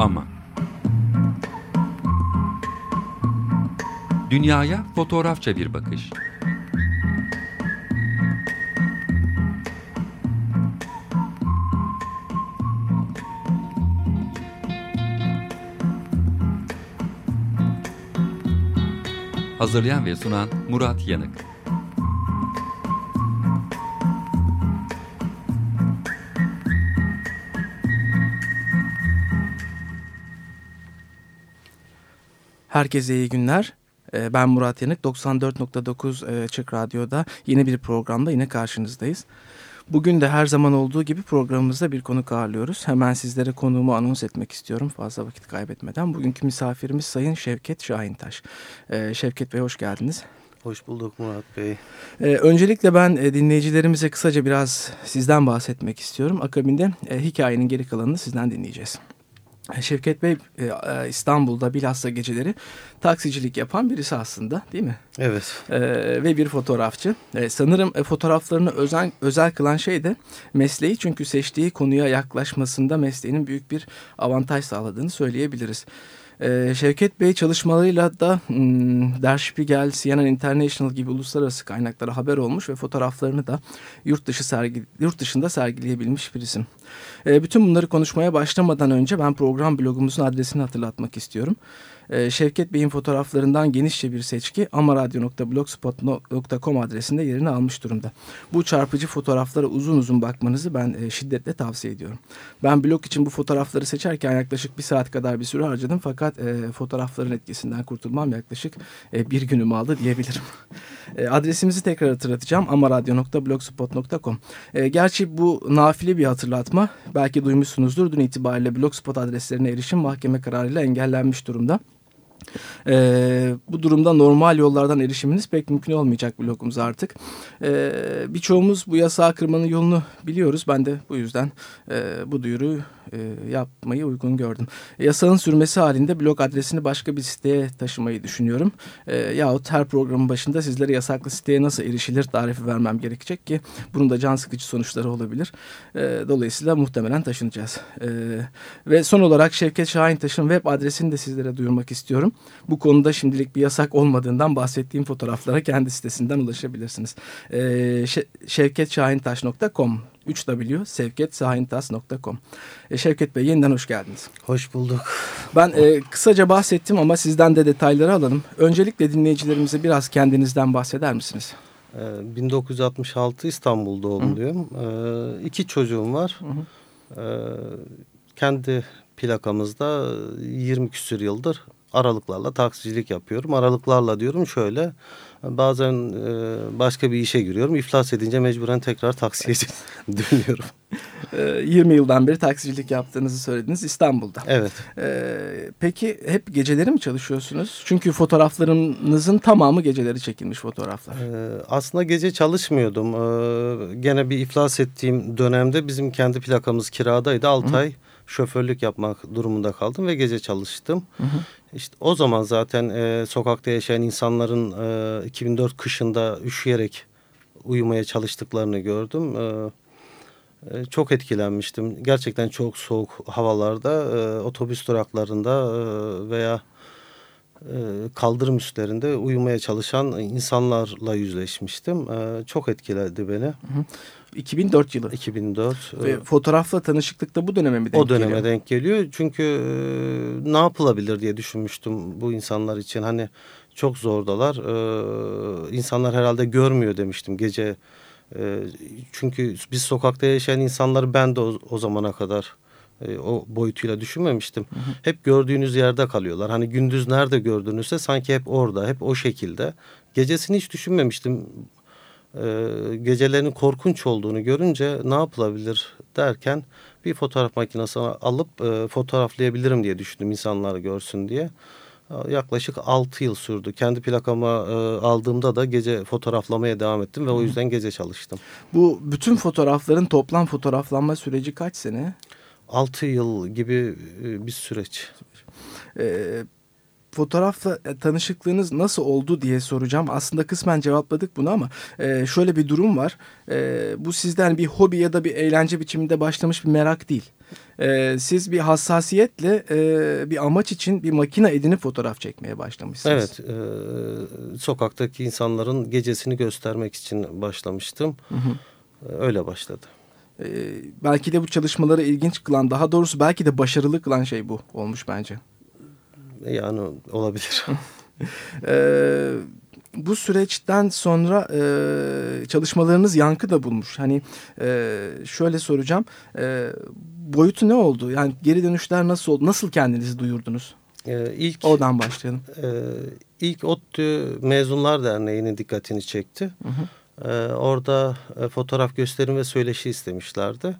Ama Dünyaya fotoğrafça bir bakış. Hazırlayan ve sunan Murat Yanık. Herkese iyi günler. Ee, ben Murat Yanık. 94.9 Açık Radyo'da yeni bir programda yine karşınızdayız. Bugün de her zaman olduğu gibi programımızda bir konuk ağırlıyoruz. Hemen sizlere konuğumu anons etmek istiyorum fazla vakit kaybetmeden. Bugünkü misafirimiz Sayın Şevket Şahintaş. Ee, Şevket Bey hoş geldiniz. Hoş bulduk Murat Bey. Ee, öncelikle ben e, dinleyicilerimize kısaca biraz sizden bahsetmek istiyorum. Akabinde e, hikayenin geri kalanını sizden dinleyeceğiz. Şevket Bey e, e, İstanbul'da bilhassa geceleri taksicilik yapan birisi aslında değil mi? Evet. Ee, ve bir fotoğrafçı. Ee, sanırım e, fotoğraflarını özel, özel kılan şey de mesleği çünkü seçtiği konuya yaklaşmasında mesleğinin büyük bir avantaj sağladığını söyleyebiliriz. Ee, Şevket Bey çalışmalarıyla da hmm, Der Spiegel, CNN International gibi uluslararası kaynaklara haber olmuş ve fotoğraflarını da yurt dışı sergi, yurt dışında sergileyebilmiş bir isim. Ee, bütün bunları konuşmaya başlamadan önce ben program blogumuzun adresini hatırlatmak istiyorum. Ee, Şevket Bey'in fotoğraflarından genişçe bir seçki amaradyo.blogspot.com adresinde yerini almış durumda. Bu çarpıcı fotoğraflara uzun uzun bakmanızı ben e, şiddetle tavsiye ediyorum. Ben blog için bu fotoğrafları seçerken yaklaşık bir saat kadar bir süre harcadım fakat e, fotoğrafların etkisinden kurtulmam yaklaşık e, bir günümü aldı diyebilirim. adresimizi tekrar hatırlatacağım amaradyo.blogspot.com Gerçi bu nafile bir hatırlatma. Belki duymuşsunuzdur dün itibariyle blogspot adreslerine erişim mahkeme kararıyla engellenmiş durumda. Ee, bu durumda normal yollardan erişiminiz pek mümkün olmayacak blogumuz artık. Ee, birçoğumuz bu yasağı kırmanın yolunu biliyoruz. Ben de bu yüzden e, bu duyuruyu e, yapmayı uygun gördüm. Yasanın sürmesi halinde blog adresini başka bir siteye taşımayı düşünüyorum. E, yahut her programın başında sizlere yasaklı siteye nasıl erişilir tarifi vermem gerekecek ki bunun da can sıkıcı sonuçları olabilir. E, dolayısıyla muhtemelen taşınacağız. E, ve son olarak Şevket Şahintaş'ın web adresini de sizlere duyurmak istiyorum. Bu konuda şimdilik bir yasak olmadığından bahsettiğim fotoğraflara kendi sitesinden ulaşabilirsiniz. E, şevketşahintaş.com 3W sevketsahintas.com e, Şevket Bey yeniden hoş geldiniz. Hoş bulduk. Ben e, kısaca bahsettim ama sizden de detayları alalım. Öncelikle dinleyicilerimize biraz kendinizden bahseder misiniz? E, 1966 İstanbul doğumluyum. E, iki çocuğum var. Hı hı. E, kendi plakamızda 20 küsür yıldır aralıklarla taksicilik yapıyorum. Aralıklarla diyorum şöyle bazen e, başka bir işe giriyorum. İflas edince mecburen tekrar taksiye dönüyorum. 20 yıldan beri taksicilik yaptığınızı söylediniz İstanbul'da. Evet. Ee, peki hep geceleri mi çalışıyorsunuz? Çünkü fotoğraflarınızın tamamı geceleri çekilmiş fotoğraflar. Ee, aslında gece çalışmıyordum. Ee, gene bir iflas ettiğim dönemde bizim kendi plakamız kiradaydı. 6 ay şoförlük yapmak durumunda kaldım ve gece çalıştım. Hı hı. İşte o zaman zaten e, sokakta yaşayan insanların e, 2004 kışında üşüyerek uyumaya çalıştıklarını gördüm. E, e, çok etkilenmiştim. Gerçekten çok soğuk havalarda e, otobüs duraklarında e, veya kaldırım üstlerinde uyumaya çalışan insanlarla yüzleşmiştim. E, çok etkiledi beni. Hı hı. 2004 yılı. 2004. Ve fotoğrafla tanışıklık da bu döneme mi denk geliyor? O döneme geliyor? denk geliyor. Çünkü e, ne yapılabilir diye düşünmüştüm bu insanlar için. Hani çok zordalar. E, insanlar herhalde görmüyor demiştim gece. Çünkü biz sokakta yaşayan insanları ben de o, o zamana kadar e, o boyutuyla düşünmemiştim. Hı hı. Hep gördüğünüz yerde kalıyorlar. Hani gündüz nerede gördüğünüzse sanki hep orada, hep o şekilde. Gecesini hiç düşünmemiştim e, gecelerinin korkunç olduğunu görünce ne yapılabilir derken bir fotoğraf makinesi alıp e, fotoğraflayabilirim diye düşündüm insanlar görsün diye. Yaklaşık 6 yıl sürdü. Kendi plakama e, aldığımda da gece fotoğraflamaya devam ettim ve o yüzden gece çalıştım. Bu bütün fotoğrafların toplam fotoğraflanma süreci kaç sene? 6 yıl gibi e, bir süreç. Ee, fotoğrafla e, tanışıklığınız nasıl oldu diye soracağım. Aslında kısmen cevapladık bunu ama e, şöyle bir durum var. E, bu sizden bir hobi ya da bir eğlence biçiminde başlamış bir merak değil. E, siz bir hassasiyetle e, bir amaç için bir makine edinip fotoğraf çekmeye başlamışsınız. Evet. E, sokaktaki insanların gecesini göstermek için başlamıştım. Hı hı. E, öyle başladı. E, belki de bu çalışmaları ilginç kılan, daha doğrusu belki de başarılı kılan şey bu olmuş bence. Yani olabilir. ee, bu süreçten sonra e, çalışmalarınız yankı da bulmuş. Hani e, şöyle soracağım. E, boyutu ne oldu? Yani geri dönüşler nasıl oldu? Nasıl kendinizi duyurdunuz? Ee, ilk Oradan başlayalım. E, ilk ODTÜ Mezunlar Derneği'nin dikkatini çekti. Hı hı. E, orada e, fotoğraf gösterim ve söyleşi istemişlerdi.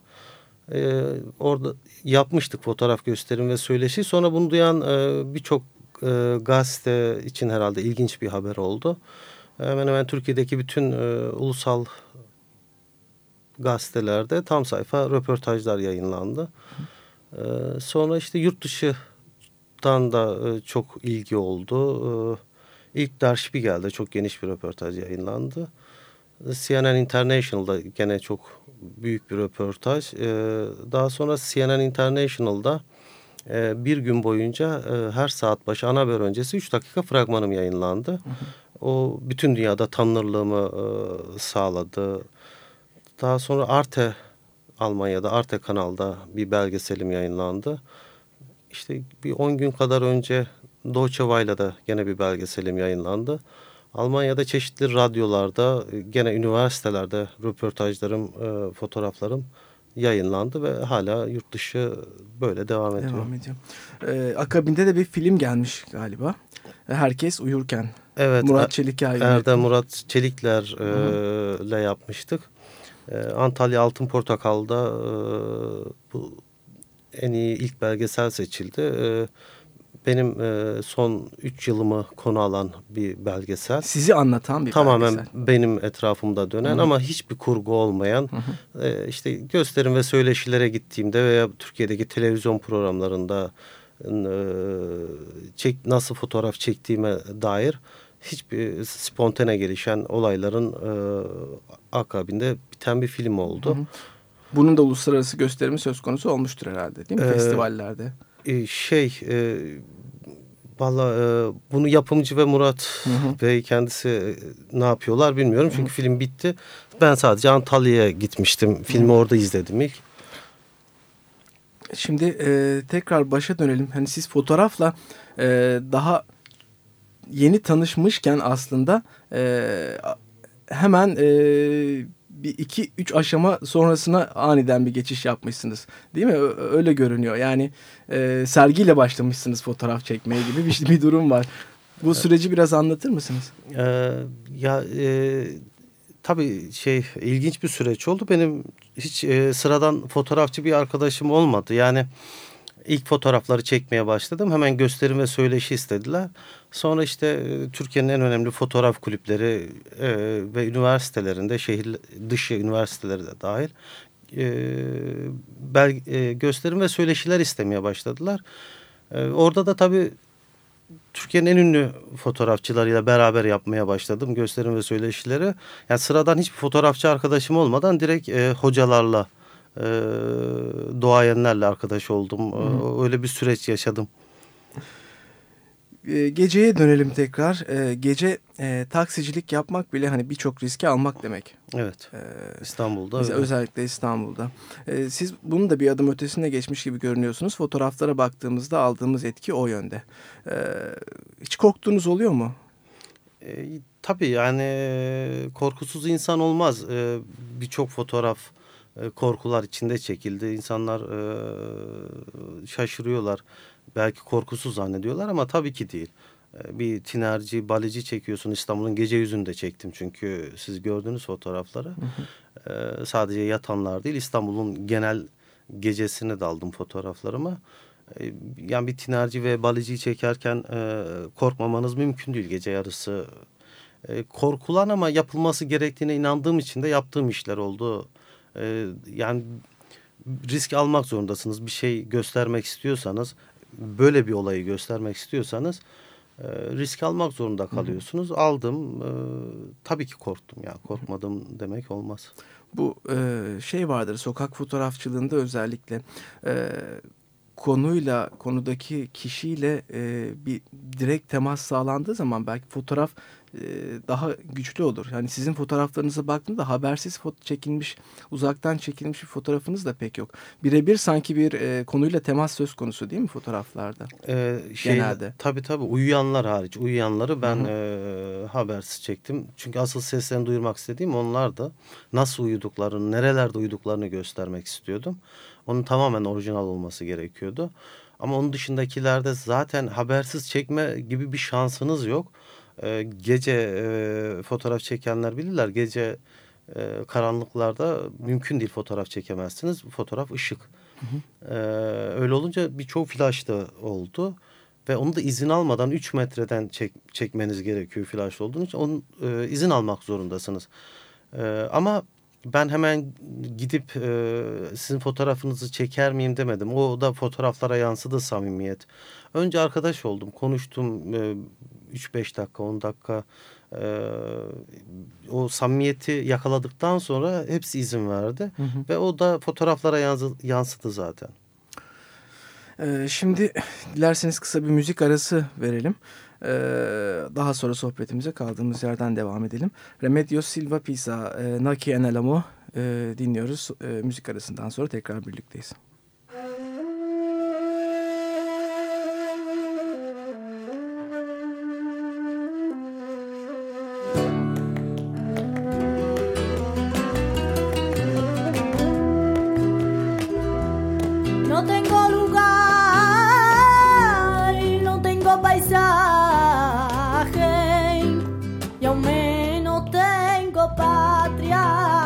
E, orada yapmıştık fotoğraf gösterim ve söyleşi. Sonra bunu duyan e, birçok e, gazete için herhalde ilginç bir haber oldu. Hemen hemen Türkiye'deki bütün e, ulusal gazetelerde tam sayfa röportajlar yayınlandı. E, sonra işte yurt dışından da e, çok ilgi oldu. E, ilk Der Spiegel'de çok geniş bir röportaj yayınlandı. CNN International'da gene çok büyük bir röportaj. E, daha sonra CNN International'da e, bir gün boyunca e, her saat başı ana haber öncesi 3 dakika fragmanım yayınlandı. Hı hı. O bütün dünyada tanınırlığımı e, sağladı. Daha sonra Arte Almanya'da Arte kanalda bir belgeselim yayınlandı. İşte bir 10 gün kadar önce Deutsche Welle'da gene bir belgeselim yayınlandı. Almanya'da çeşitli radyolarda, gene üniversitelerde röportajlarım, e, fotoğraflarım yayınlandı ve hala yurt dışı böyle devam ediyor. Devam ediyor. Ee, akabinde de bir film gelmiş galiba. Herkes uyurken. Evet. Murat Çelikler. Erdem Murat Çelikler e, yapmıştık. E, Antalya Altın Portakal'da e, bu en iyi ilk belgesel seçildi. E, benim e, son 3 yılımı konu alan bir belgesel. Sizi anlatan bir Tamamen belgesel. Tamamen benim etrafımda dönen Hı -hı. ama hiçbir kurgu olmayan Hı -hı. E, işte gösterim ve söyleşilere gittiğimde veya Türkiye'deki televizyon programlarında e, çek, nasıl fotoğraf çektiğime dair hiçbir spontane gelişen olayların e, akabinde biten bir film oldu. Hı -hı. Bunun da uluslararası gösterimi söz konusu olmuştur herhalde değil mi? Ee, Festivallerde. E, şey e, valla e, bunu yapımcı ve Murat hı hı. Bey kendisi e, ne yapıyorlar bilmiyorum. Çünkü hı. film bitti. Ben sadece Antalya'ya gitmiştim. Filmi hı. orada izledim ilk. Şimdi e, tekrar başa dönelim. Hani siz fotoğrafla e, daha yeni tanışmışken aslında e, hemen e, bir iki üç aşama sonrasına aniden bir geçiş yapmışsınız. Değil mi? Öyle görünüyor. Yani e, sergiyle başlamışsınız fotoğraf çekmeye gibi bir, bir durum var. Bu süreci biraz anlatır mısınız? Ee, ya e, tabii şey ilginç bir süreç oldu. Benim hiç e, sıradan fotoğrafçı bir arkadaşım olmadı. Yani ilk fotoğrafları çekmeye başladım. Hemen gösterim ve söyleşi istediler. Sonra işte e, Türkiye'nin en önemli fotoğraf kulüpleri e, ve üniversitelerinde, şehir dışı üniversiteleri de dahil e, bel, e, gösterim ve söyleşiler istemeye başladılar. E, orada da tabii Türkiye'nin en ünlü fotoğrafçılarıyla beraber yapmaya başladım gösterim ve söyleşileri. Yani sıradan hiçbir fotoğrafçı arkadaşım olmadan direkt e, hocalarla, e, doğayenlerle arkadaş oldum. Hı. Öyle bir süreç yaşadım. E, geceye dönelim tekrar. E, gece e, taksicilik yapmak bile hani birçok riski almak demek. Evet. E, İstanbul'da. Öyle. Özellikle İstanbul'da. E, siz bunun da bir adım ötesine geçmiş gibi görünüyorsunuz. Fotoğraflara baktığımızda aldığımız etki o yönde. E, hiç korktuğunuz oluyor mu? E, tabii yani korkusuz insan olmaz. E, birçok fotoğraf e, korkular içinde çekildi. İnsanlar e, şaşırıyorlar belki korkusuz zannediyorlar ama tabii ki değil. Ee, bir tinerci, balici çekiyorsun İstanbul'un gece yüzünde çektim çünkü siz gördünüz fotoğrafları. Sadece yatanlar değil İstanbul'un genel gecesini de aldım fotoğraflarıma. Yani bir tinerci ve baliciyi çekerken e, korkmamanız mümkün değil gece yarısı. E, korkulan ama yapılması gerektiğine inandığım için de yaptığım işler oldu. E, yani risk almak zorundasınız. Bir şey göstermek istiyorsanız böyle bir olayı göstermek istiyorsanız e, risk almak zorunda kalıyorsunuz. Hı. Aldım. E, tabii ki korktum ya. Korkmadım demek olmaz. Bu e, şey vardır sokak fotoğrafçılığında özellikle e, konuyla konudaki kişiyle e, bir direkt temas sağlandığı zaman belki fotoğraf daha güçlü olur. Yani sizin fotoğraflarınıza baktığımda habersiz foto çekilmiş, uzaktan çekilmiş bir fotoğrafınız da pek yok. Birebir sanki bir e, konuyla temas söz konusu değil mi fotoğraflarda? Ee, şey, Genelde. Tabii tabii uyuyanlar hariç. Uyuyanları ben e, habersiz çektim. Çünkü asıl seslerini duyurmak istediğim onlar da nasıl uyuduklarını, nerelerde uyuduklarını göstermek istiyordum. Onun tamamen orijinal olması gerekiyordu. Ama onun dışındakilerde zaten habersiz çekme gibi bir şansınız yok. Ee, gece e, fotoğraf çekenler bilirler. Gece e, karanlıklarda mümkün değil fotoğraf çekemezsiniz. Fotoğraf ışık. Hı hı. Ee, öyle olunca birçok flash da oldu. Ve onu da izin almadan 3 metreden çek, çekmeniz gerekiyor flash olduğunuz için. Onun e, izin almak zorundasınız. E, ama ben hemen gidip e, sizin fotoğrafınızı çeker miyim demedim. O da fotoğraflara yansıdı samimiyet. Önce arkadaş oldum, konuştum e, 3-5 dakika, 10 dakika. E, o samimiyeti yakaladıktan sonra hepsi izin verdi. Hı hı. Ve o da fotoğraflara yansıdı, yansıdı zaten. Ee, şimdi dilerseniz kısa bir müzik arası verelim. Ee, daha sonra sohbetimize kaldığımız yerden devam edelim. Remedios Silva Pisa, e, Naki Enelamo e, dinliyoruz. E, müzik arasından sonra tekrar birlikteyiz. patria.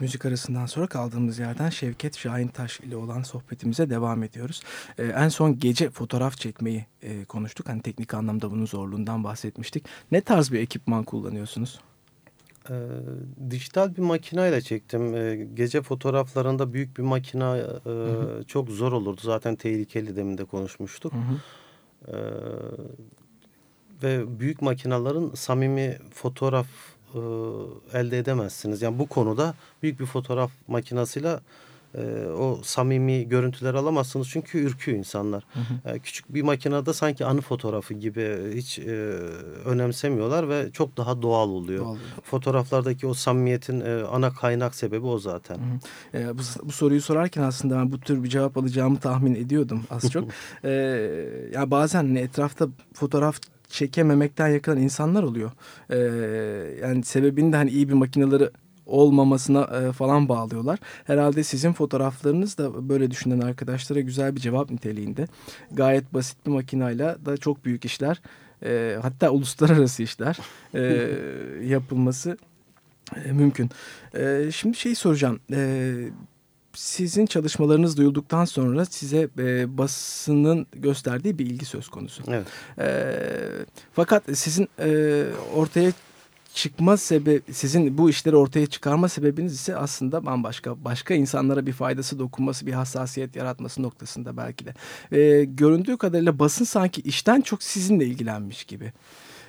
Müzik arasından sonra kaldığımız yerden Şevket Şahintaş ile olan sohbetimize devam ediyoruz. Ee, en son gece fotoğraf çekmeyi e, konuştuk. Hani teknik anlamda bunun zorluğundan bahsetmiştik. Ne tarz bir ekipman kullanıyorsunuz? E, dijital bir makinayla çektim. E, gece fotoğraflarında büyük bir makina e, çok zor olurdu. Zaten tehlikeli demin de konuşmuştuk. Hı hı. E, ve büyük makinaların samimi fotoğraf e, elde edemezsiniz. Yani bu konuda büyük bir fotoğraf makinasıyla e, o samimi görüntüler alamazsınız çünkü ürküyor insanlar. Hı hı. E, küçük bir makinede sanki anı fotoğrafı gibi hiç e, önemsemiyorlar ve çok daha doğal oluyor. Doğal. Fotoğraflardaki o samimiyetin e, ana kaynak sebebi o zaten. Hı hı. E, bu, bu soruyu sorarken aslında ben bu tür bir cevap alacağımı tahmin ediyordum az çok. e, ya bazen hani etrafta fotoğraf çekememekten yakılan insanlar oluyor. Ee, yani sebebini de hani iyi bir makineleri olmamasına e, falan bağlıyorlar. Herhalde sizin fotoğraflarınız da böyle düşünen arkadaşlara güzel bir cevap niteliğinde. Gayet basit bir makinayla da çok büyük işler e, hatta uluslararası işler e, yapılması e, mümkün. E, şimdi şey soracağım. E, sizin çalışmalarınız duyulduktan sonra size e, basının gösterdiği bir ilgi söz konusu. Evet. E, fakat sizin e, ortaya çıkma sebebi sizin bu işleri ortaya çıkarma sebebiniz ise aslında bambaşka başka insanlara bir faydası dokunması bir hassasiyet yaratması noktasında belki de e, göründüğü kadarıyla basın sanki işten çok sizinle ilgilenmiş gibi.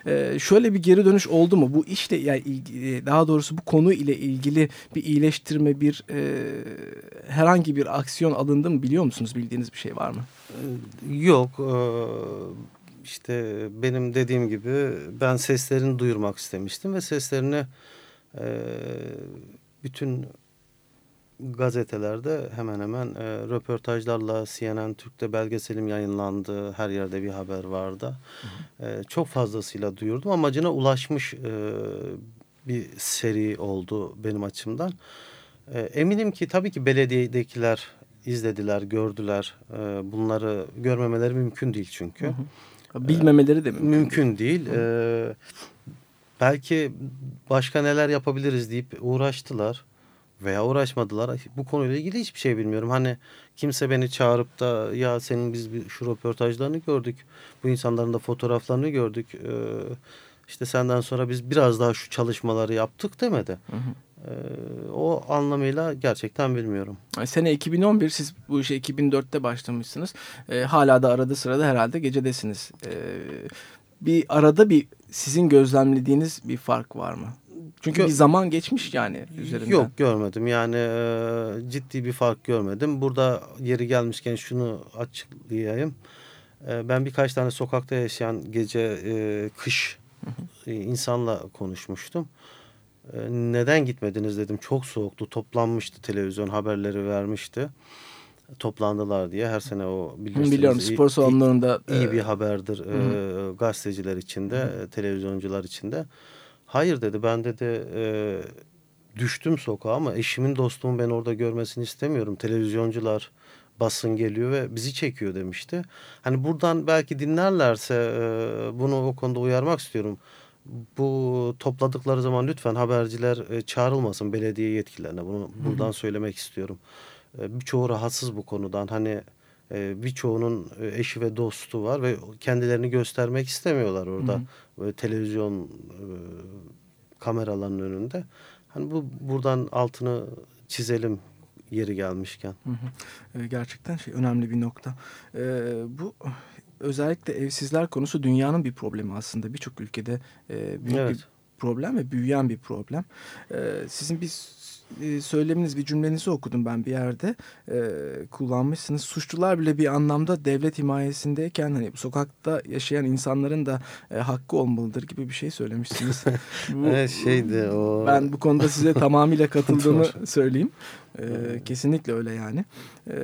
Ee, şöyle bir geri dönüş oldu mu? Bu işle yani ilgili, daha doğrusu bu konu ile ilgili bir iyileştirme, bir e, herhangi bir aksiyon alındı mı biliyor musunuz? Bildiğiniz bir şey var mı? Ee, yok. Ee, işte benim dediğim gibi ben seslerini duyurmak istemiştim ve seslerini e, bütün gazetelerde hemen hemen e, röportajlarla CNN Türk'te belgeselim yayınlandı. Her yerde bir haber vardı. Hı hı. E, çok fazlasıyla duyurdum. Amacına ulaşmış e, bir seri oldu benim açımdan. E, eminim ki tabii ki belediyedekiler izlediler, gördüler. E, bunları görmemeleri mümkün değil çünkü. Hı hı. Bilmemeleri de mümkün, mümkün değil. değil. E, belki başka neler yapabiliriz deyip uğraştılar veya uğraşmadılar. Bu konuyla ilgili hiçbir şey bilmiyorum. Hani kimse beni çağırıp da ya senin biz şu röportajlarını gördük. Bu insanların da fotoğraflarını gördük. Ee, işte senden sonra biz biraz daha şu çalışmaları yaptık demedi. Hı hı. Ee, o anlamıyla gerçekten bilmiyorum. Sene 2011 siz bu işe 2004'te başlamışsınız. Ee, hala da arada sırada herhalde gecedesiniz. Ee, bir arada bir sizin gözlemlediğiniz bir fark var mı? Çünkü bir zaman geçmiş yani üzerinden. Yok görmedim yani e, ciddi bir fark görmedim. Burada yeri gelmişken şunu açıklayayım. E, ben birkaç tane sokakta yaşayan gece e, kış insanla konuşmuştum. E, neden gitmediniz dedim. Çok soğuktu toplanmıştı televizyon haberleri vermişti. Toplandılar diye her sene o biliyorsunuz. Biliyorum spor salonlarında. iyi, iyi bir haberdir e, gazeteciler içinde, hı. televizyoncular içinde. Hayır dedi ben dedi e, düştüm sokağa ama eşimin dostumun ben orada görmesini istemiyorum. Televizyoncular basın geliyor ve bizi çekiyor demişti. Hani buradan belki dinlerlerse e, bunu o konuda uyarmak istiyorum. Bu topladıkları zaman lütfen haberciler e, çağrılmasın belediye yetkililerine. Bunu buradan söylemek istiyorum. E, birçoğu rahatsız bu konudan. Hani birçoğunun e, eşi ve dostu var ve kendilerini göstermek istemiyorlar orada. Hı Böyle televizyon e, kameraların önünde. Hani bu buradan altını çizelim yeri gelmişken. Hı hı. gerçekten şey önemli bir nokta. bu özellikle evsizler konusu dünyanın bir problemi aslında. Birçok ülkede büyük evet. bir problem ve büyüyen bir problem. sizin bir e, söyleminiz, bir cümlenizi okudum ben bir yerde. E, kullanmışsınız. Suçlular bile bir anlamda devlet himayesindeyken hani sokakta yaşayan insanların da e, hakkı olmalıdır gibi bir şey söylemişsiniz. bu, evet şeydi o. Ben bu konuda size tamamıyla katıldığımı söyleyeyim. E, kesinlikle öyle yani. E,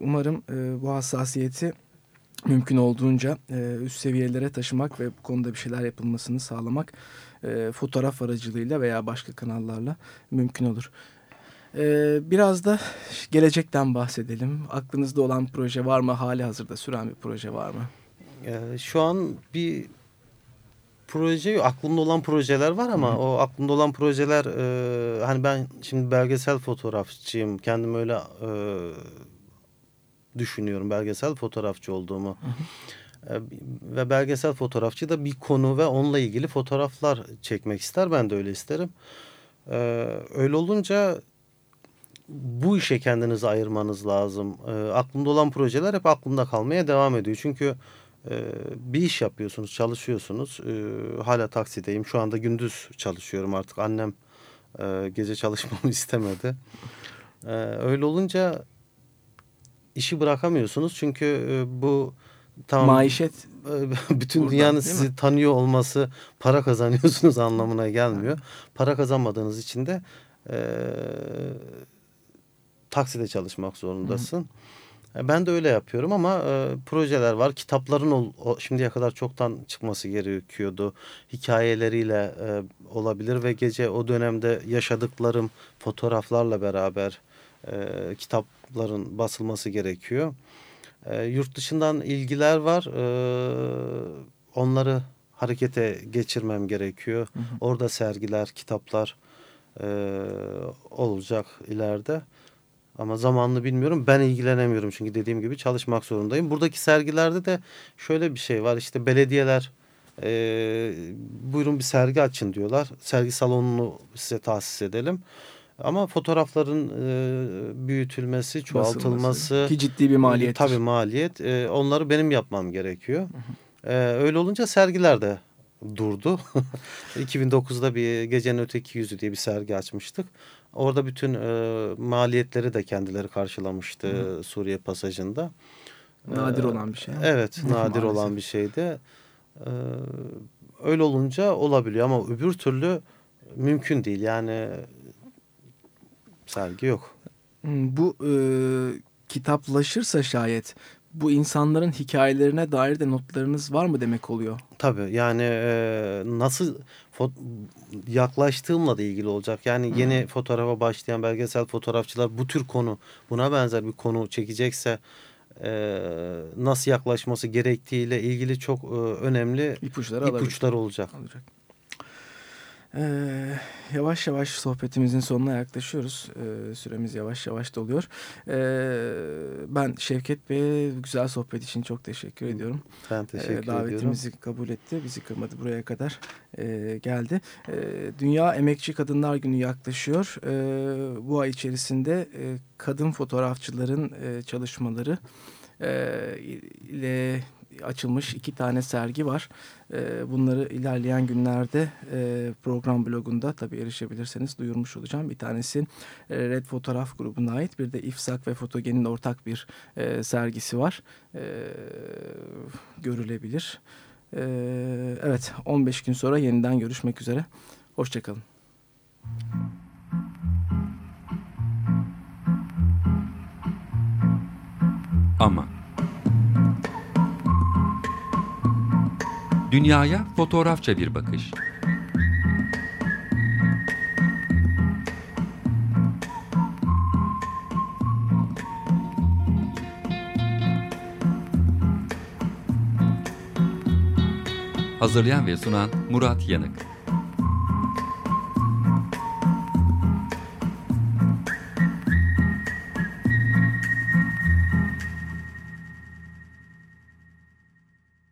umarım e, bu hassasiyeti mümkün olduğunca e, üst seviyelere taşımak ve bu konuda bir şeyler yapılmasını sağlamak e, fotoğraf aracılığıyla veya başka kanallarla mümkün olur. Ee, biraz da gelecekten bahsedelim. Aklınızda olan proje var mı? Hali hazırda süren bir proje var mı? Ee, şu an bir proje yok. Aklımda olan projeler var ama Hı. o aklımda olan projeler e, hani ben şimdi belgesel fotoğrafçıyım. Kendim öyle e, düşünüyorum belgesel fotoğrafçı olduğumu. Hı hı. Ve belgesel fotoğrafçı da bir konu ve onunla ilgili fotoğraflar çekmek ister. Ben de öyle isterim. E, öyle olunca bu işe kendinizi ayırmanız lazım. E, aklımda olan projeler hep aklımda kalmaya devam ediyor. Çünkü e, bir iş yapıyorsunuz, çalışıyorsunuz. E, hala taksideyim. Şu anda gündüz çalışıyorum artık. Annem e, gece çalışmamı istemedi. E, öyle olunca işi bırakamıyorsunuz. Çünkü e, bu tamam maişet bütün Buradan, dünyanın sizi mi? tanıyor olması para kazanıyorsunuz anlamına gelmiyor. Para kazanmadığınız için de e, takside çalışmak zorundasın. Hı. E, ben de öyle yapıyorum ama e, projeler var. Kitapların ol, o, şimdiye kadar çoktan çıkması gerekiyordu. Hikayeleriyle e, olabilir ve gece o dönemde yaşadıklarım fotoğraflarla beraber e, kitapların basılması gerekiyor. E, yurt dışından ilgiler var. E, onları harekete geçirmem gerekiyor. Hı hı. Orada sergiler, kitaplar e, olacak ileride. Ama zamanını bilmiyorum. Ben ilgilenemiyorum çünkü dediğim gibi çalışmak zorundayım. Buradaki sergilerde de şöyle bir şey var. İşte belediyeler e, buyurun bir sergi açın diyorlar. Sergi salonunu size tahsis edelim. Ama fotoğrafların e, büyütülmesi, çoğaltılması ki ciddi bir maliyet. E, tabii maliyet. E, onları benim yapmam gerekiyor. Hı hı. E, öyle olunca sergiler de durdu. 2009'da bir Gecenin Öteki Yüzü diye bir sergi açmıştık. Orada bütün e, maliyetleri de kendileri karşılamıştı Hı. Suriye pasajında. Nadir olan bir şey. Evet, nadir Maalesef. olan bir şeydi. Ee, öyle olunca olabiliyor ama öbür türlü mümkün değil. Yani sergi yok. Bu e, kitaplaşırsa şayet bu insanların hikayelerine dair de notlarınız var mı demek oluyor? Tabii yani e, nasıl yaklaştığımla da ilgili olacak. Yani hmm. yeni fotoğrafa başlayan belgesel fotoğrafçılar bu tür konu buna benzer bir konu çekecekse e, nasıl yaklaşması gerektiğiyle ilgili çok e, önemli ipuçları, ipuçları olacak. olacak. Ee, yavaş yavaş sohbetimizin sonuna yaklaşıyoruz. Ee, süremiz yavaş yavaş doluyor. Ee, ben Şevket Bey'e güzel sohbet için çok teşekkür ediyorum. Ben teşekkür ee, davetimizi ediyorum. Davetimizi kabul etti. Bizi kırmadı buraya kadar e, geldi. Ee, Dünya Emekçi Kadınlar Günü yaklaşıyor. Ee, bu ay içerisinde e, kadın fotoğrafçıların e, çalışmaları e, ile açılmış iki tane sergi var. E, bunları ilerleyen günlerde e, program blogunda tabii erişebilirseniz duyurmuş olacağım. Bir tanesi e, Red Fotoğraf grubuna ait bir de İfsak ve Fotogen'in ortak bir e, sergisi var. E, görülebilir. E, evet 15 gün sonra yeniden görüşmek üzere. Hoşçakalın. Ama Dünyaya fotoğrafça bir bakış. Hazırlayan ve sunan Murat Yanık